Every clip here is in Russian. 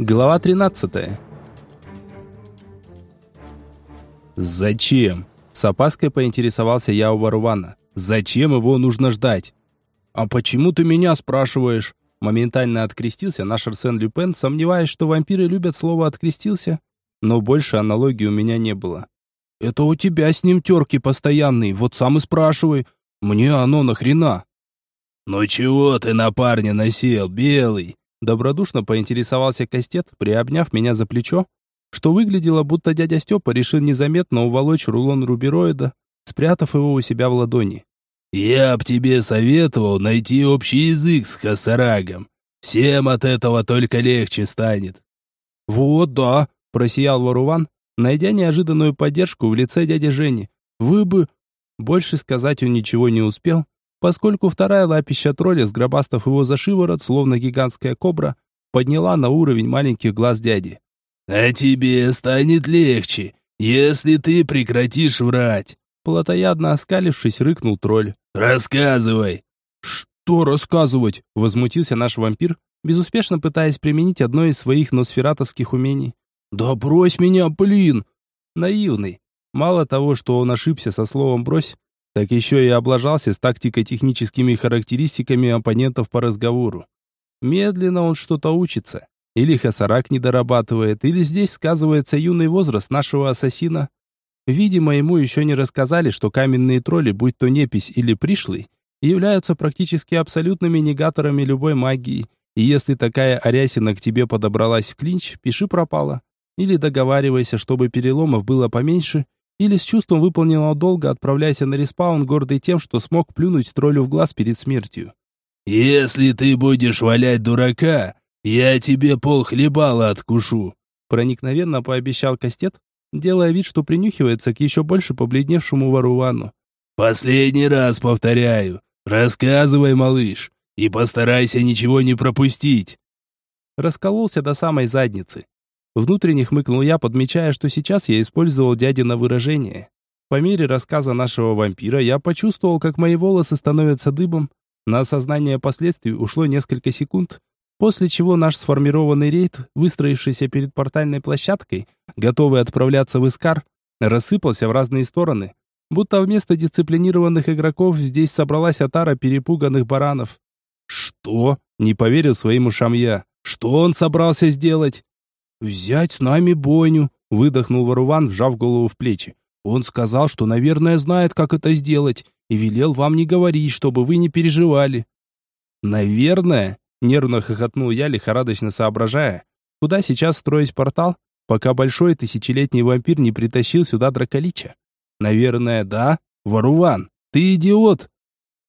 Глава 13. Зачем? С опаской поинтересовался я у Варвана. Зачем его нужно ждать? А почему ты меня спрашиваешь? Моментально открестился наш Арсен Люпен, сомневаясь, что вампиры любят слово «открестился», но больше аналогии у меня не было. «Это у тебя с ним терки постоянные, вот сам и спрашивай. Мне оно нахрена?» «Ну чего ты на парня насел, белый?» Добродушно поинтересовался Кастет, приобняв меня за плечо, что выглядело, будто дядя Степа решил незаметно уволочь рулон рубероида, спрятав его у себя в ладони. «Я б тебе советовал найти общий язык с Хасарагом. Всем от этого только легче станет». «Вот да», – просиял Варуван, найдя неожиданную поддержку в лице дяди Жени. «Вы бы...» Больше сказать он ничего не успел, поскольку вторая лапища тролля, сгробастав его за шиворот, словно гигантская кобра, подняла на уровень маленьких глаз дяди. «А тебе станет легче, если ты прекратишь врать!» Платоядно оскалившись, рыкнул тролль. «Рассказывай!» «Что рассказывать?» – возмутился наш вампир, безуспешно пытаясь применить одно из своих носфератовских умений. «Да брось меня, блин!» Наивный. Мало того, что он ошибся со словом «брось», так еще и облажался с тактико-техническими характеристиками оппонентов по разговору. Медленно он что-то учится. Или Хасарак не дорабатывает, или здесь сказывается юный возраст нашего ассасина. Видимо, ему еще не рассказали, что каменные тролли, будь то непись или пришлый, являются практически абсолютными негаторами любой магии. И если такая арясина к тебе подобралась в клинч, пиши пропало. Или договаривайся, чтобы переломов было поменьше, или с чувством выполненного долга отправляйся на респаун, гордый тем, что смог плюнуть троллю в глаз перед смертью. «Если ты будешь валять дурака, я тебе пол хлебала откушу», проникновенно пообещал Кастет, делая вид, что принюхивается к еще больше побледневшему Варувану. «Последний раз повторяю. Рассказывай, малыш, и постарайся ничего не пропустить». Раскололся до самой задницы. Внутренне хмыкнул я, подмечая, что сейчас я использовал дядино выражение. По мере рассказа нашего вампира я почувствовал, как мои волосы становятся дыбом. На осознание последствий ушло несколько секунд, после чего наш сформированный рейд, выстроившийся перед портальной площадкой, готовый отправляться в Искар, рассыпался в разные стороны, будто вместо дисциплинированных игроков здесь собралась отара перепуганных баранов. «Что?» — не поверил своим ушам я. «Что он собрался сделать?» «Взять с нами бойню», — выдохнул Варуван, вжав голову в плечи. «Он сказал, что, наверное, знает, как это сделать, и велел вам не говорить, чтобы вы не переживали». «Наверное?» — нервно хохотнул я, лихорадочно соображая, куда сейчас строить портал, пока большой тысячелетний вампир не притащил сюда драколича. «Наверное, да? Варуван, ты идиот!»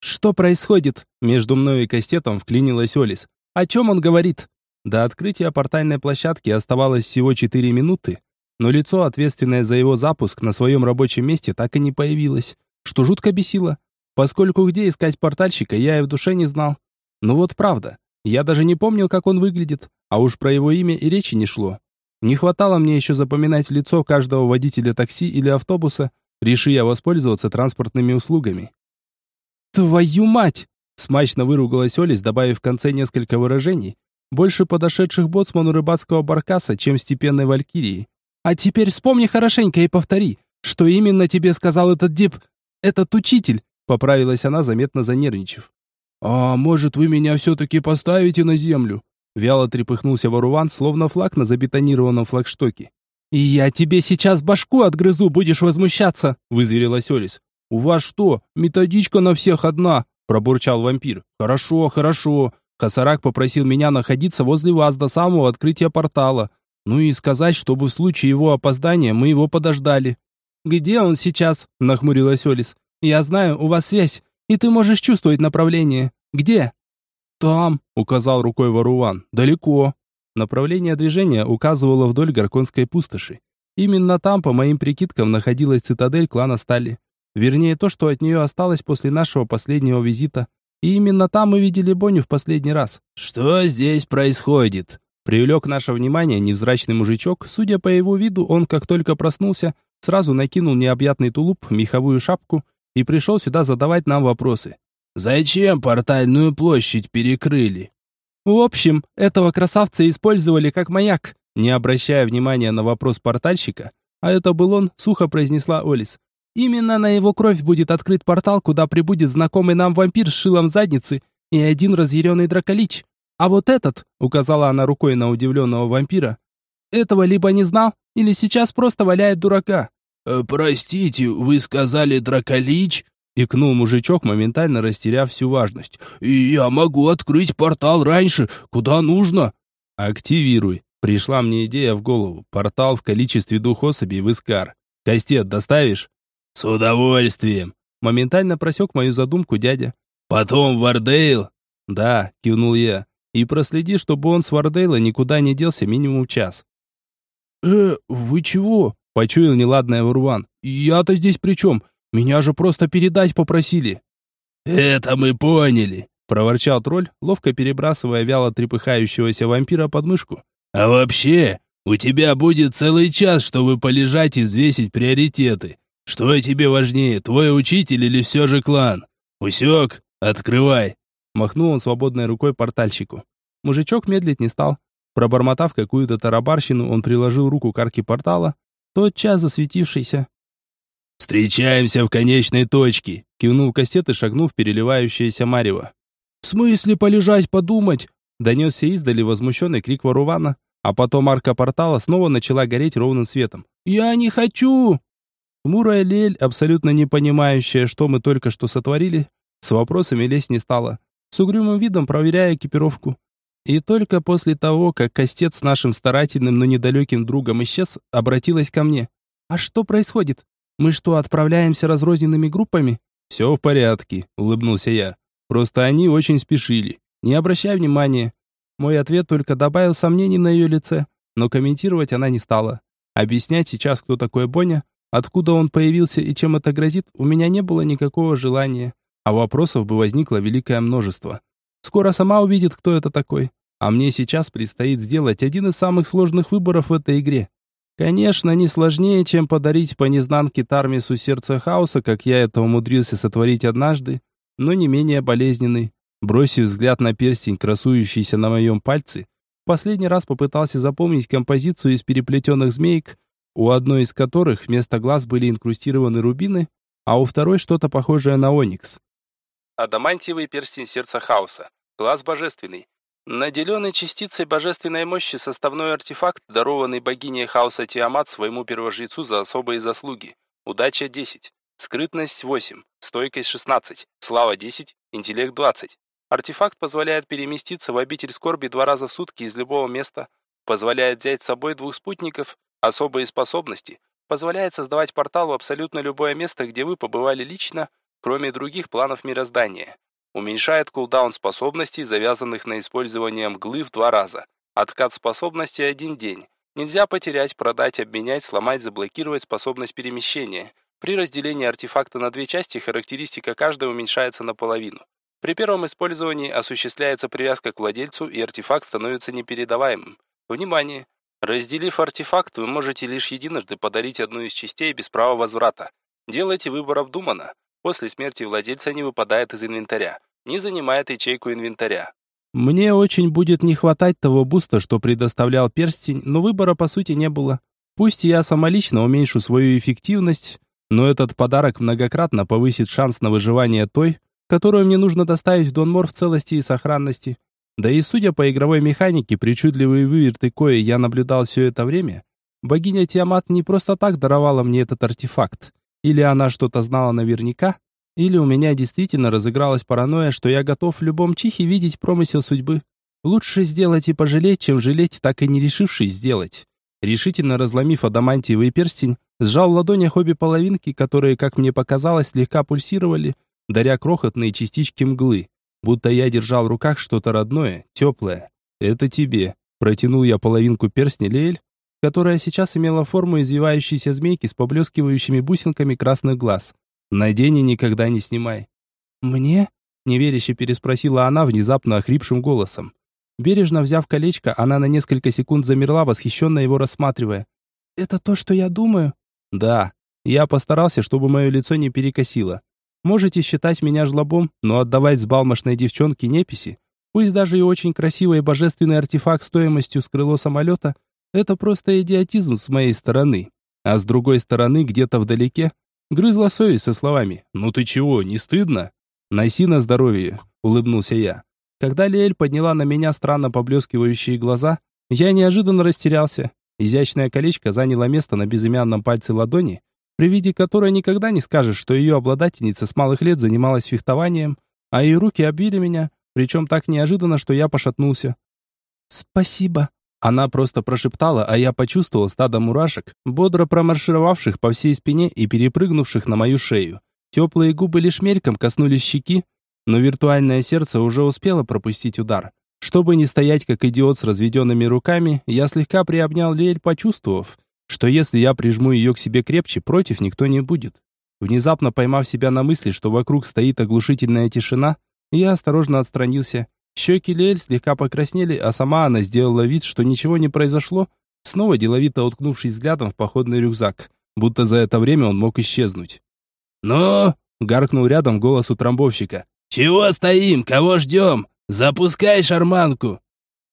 «Что происходит?» Между мной и Кастетом вклинилась Олис. «О чем он говорит?» До открытия портальной площадки оставалось всего 4 минуты, но лицо, ответственное за его запуск, на своем рабочем месте так и не появилось, что жутко бесило, поскольку где искать портальщика я и в душе не знал. Ну вот правда, я даже не помнил, как он выглядит, а уж про его имя и речи не шло. Не хватало мне еще запоминать лицо каждого водителя такси или автобуса, реши я воспользоваться транспортными услугами. «Твою мать!» Смачно выругалась Олесь, добавив в конце несколько выражений, больше подошедших боцману рыбацкого баркаса, чем степенной валькирии. А теперь вспомни хорошенько и повтори, что именно тебе сказал этот дип... этот учитель, поправилась она, заметно занервничав. «А может, вы меня все-таки поставите на землю?» Вяло трепыхнулся Варуван, словно флаг на забетонированном флагштоке. «И я тебе сейчас башку отгрызу, будешь возмущаться!» — вызверилась Олис. «У вас что, методичка на всех одна?» — пробурчал вампир. «Хорошо, хорошо. Хасарак попросил меня находиться возле вас до самого открытия портала. Ну и сказать, чтобы в случае его опоздания мы его подождали. «Где он сейчас?» – нахмурилась Олис. «Я знаю, у вас связь, и ты можешь чувствовать направление. Где?» «Там», – указал рукой Варуван. «Далеко». Направление движения указывало вдоль Горконской пустоши. Именно там, по моим прикидкам, находилась цитадель клана Стали. Вернее, то, что от нее осталось после нашего последнего визита. И именно там мы видели Боню в последний раз. «Что здесь происходит?» Привлек наше внимание невзрачный мужичок. Судя по его виду, он, как только проснулся, сразу накинул необъятный тулуп, меховую шапку и пришел сюда задавать нам вопросы. «Зачем портальную площадь перекрыли?» В общем, этого красавца использовали как маяк. Не обращая внимания на вопрос портальщика, а это был он, сухо произнесла Олис. Именно на его кровь будет открыт портал, куда прибудет знакомый нам вампир с шилом задницы и один разъяренный драколич. А вот этот, указала она рукой на удивленного вампира, этого либо не знал, или сейчас просто валяет дурака. «Э, «Простите, вы сказали драколич?» Икнул мужичок, моментально растеряв всю важность. «И я могу открыть портал раньше, куда нужно». «Активируй». Пришла мне идея в голову. Портал в количестве двух особей в Искар. Кастет доставишь? С удовольствием. Моментально просек мою задумку дядя. Потом в Ардейл? Да, кивнул я. И проследи, чтобы он с Вардейла никуда не делся минимум час. «Э, вы чего?» – почуял неладное Вурван. «Я-то здесь при чем? Меня же просто передать попросили». «Это мы поняли», – проворчал тролль, ловко перебрасывая вяло трепыхающегося вампира под мышку. «А вообще, у тебя будет целый час, чтобы полежать и взвесить приоритеты. Что тебе важнее, твой учитель или все же клан? Усек? Открывай!» Махнул он свободной рукой портальщику. Мужичок медлить не стал, Пробормотав какую-то тарабарщину, он приложил руку к арке портала, тотчас засветившийся. «Встречаемся в конечной точке!» Кивнул кастет и шагнул в переливающееся марево. «В смысле полежать, подумать?» Донесся издали возмущенный крик Варувана, а потом арка портала снова начала гореть ровным светом. «Я не хочу!» Хмурая Лель, абсолютно не понимающая, что мы только что сотворили, с вопросами лезть не стала, с угрюмым видом проверяя экипировку. И только после того, как Костец с нашим старательным, но недалеким другом исчез, обратилась ко мне. «А что происходит? Мы что, отправляемся разрозненными группами?» «Все в порядке», — улыбнулся я. «Просто они очень спешили. Не обращай внимания». Мой ответ только добавил сомнений на ее лице, но комментировать она не стала. Объяснять сейчас, кто такой Боня, откуда он появился и чем это грозит, у меня не было никакого желания, а вопросов бы возникло великое множество. Скоро сама увидит, кто это такой. А мне сейчас предстоит сделать один из самых сложных выборов в этой игре. Конечно, не сложнее, чем подарить по незнанке Тармису сердце хаоса, как я это умудрился сотворить однажды, но не менее болезненный. Бросив взгляд на перстень, красующийся на моем пальце, последний раз попытался запомнить композицию из переплетенных змеек, у одной из которых вместо глаз были инкрустированы рубины, а у второй что-то похожее на оникс. Адамантиевый перстень сердца хаоса. Глаз божественный. Наделенный частицей божественной мощи составной артефакт, дарованный богиней хаоса Тиамат своему первожрецу за особые заслуги. Удача 10. Скрытность 8. Стойкость 16. Слава 10. Интеллект 20. Артефакт позволяет переместиться в обитель скорби два раза в сутки из любого места, позволяет взять с собой двух спутников, особые способности, позволяет создавать портал в абсолютно любое место, где вы побывали лично, кроме других планов мироздания. Уменьшает кулдаун способностей, завязанных на использование мглы в два раза. Откат способности один день. Нельзя потерять, продать, обменять, сломать, заблокировать способность перемещения. При разделении артефакта на две части характеристика каждой уменьшается наполовину. При первом использовании осуществляется привязка к владельцу, и артефакт становится непередаваемым. Внимание! Разделив артефакт, вы можете лишь единожды подарить одну из частей без права возврата. Делайте выбор обдуманно. После смерти владельца не выпадает из инвентаря, не занимает ячейку инвентаря. Мне очень будет не хватать того буста, что предоставлял перстень, но выбора по сути не было. Пусть я самолично уменьшу свою эффективность, но этот подарок многократно повысит шанс на выживание той, которую мне нужно доставить в Донмор в целости и сохранности. Да и судя по игровой механике, причудливые выверты, кое я наблюдал все это время, богиня Тиамат не просто так даровала мне этот артефакт. Или она что-то знала наверняка, или у меня действительно разыгралась паранойя, что я готов в любом чихе видеть промысел судьбы. Лучше сделать и пожалеть, чем жалеть, так и не решившись сделать. Решительно разломив адамантиевый перстень, сжал в ладонях обе половинки, которые, как мне показалось, слегка пульсировали, даря крохотные частички мглы. Будто я держал в руках что-то родное, теплое. «Это тебе», — протянул я половинку перстня Леэль, которая сейчас имела форму извивающейся змейки с поблескивающими бусинками красных глаз. «Надень и никогда не снимай». «Мне?» — неверяще переспросила она внезапно охрипшим голосом. Бережно взяв колечко, она на несколько секунд замерла, восхищенно его рассматривая. «Это то, что я думаю?» «Да. Я постарался, чтобы мое лицо не перекосило. Можете считать меня жлобом, но отдавать взбалмошной девчонке неписи Пусть даже и очень красивый и божественный артефакт стоимостью с крыло самолета, это просто идиотизм с моей стороны. А с другой стороны, где-то вдалеке, грызла совесть со словами «Ну ты чего, не стыдно?» «Носи на здоровье», — улыбнулся я. Когда Лиэль подняла на меня странно поблескивающие глаза, я неожиданно растерялся. Изящное колечко заняло место на безымянном пальце ладони, при виде которой никогда не скажешь, что ее обладательница с малых лет занималась фехтованием, а ее руки обвили меня, причем так неожиданно, что я пошатнулся. «Спасибо», она просто прошептала, а я почувствовал стадо мурашек, бодро промаршировавших по всей спине и перепрыгнувших на мою шею. Теплые губы лишь мельком коснулись щеки, но виртуальное сердце уже успело пропустить удар. Чтобы не стоять как идиот с разведенными руками, я слегка приобнял Лель, почувствовав, что если я прижму ее к себе крепче, против никто не будет. Внезапно поймав себя на мысли, что вокруг стоит оглушительная тишина, я осторожно отстранился Щеки Лель слегка покраснели, а сама она сделала вид, что ничего не произошло, снова деловито уткнувшись взглядом в походный рюкзак, будто за это время он мог исчезнуть. «Ну?» — гаркнул рядом голос утрамбовщика. «Чего стоим? Кого ждем? Запускай шарманку!»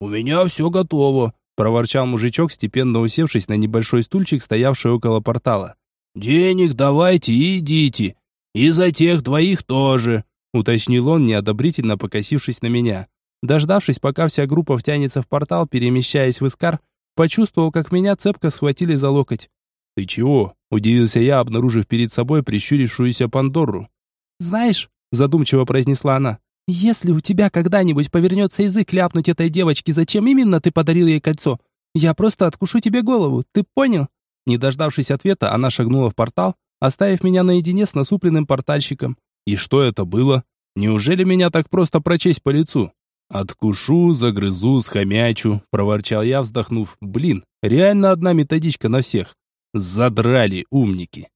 «У меня все готово», — проворчал мужичок, степенно усевшись на небольшой стульчик, стоявший около портала. «Денег давайте и идите. И за тех двоих тоже уточнил он, неодобрительно покосившись на меня. Дождавшись, пока вся группа втянется в портал, перемещаясь в Искар, почувствовал, как меня цепко схватили за локоть. «Ты чего?» – удивился я, обнаружив перед собой прищурившуюся Пандору. «Знаешь», – задумчиво произнесла она, – «если у тебя когда-нибудь повернется язык ляпнуть этой девочке, зачем именно ты подарил ей кольцо, я просто откушу тебе голову, ты понял?» Не дождавшись ответа, она шагнула в портал, оставив меня наедине с насупленным портальщиком. И что это было? Неужели меня так просто прочесть по лицу? Откушу, загрызу, схомячу, проворчал я, вздохнув. Блин, реально одна методичка на всех. Задрали умники.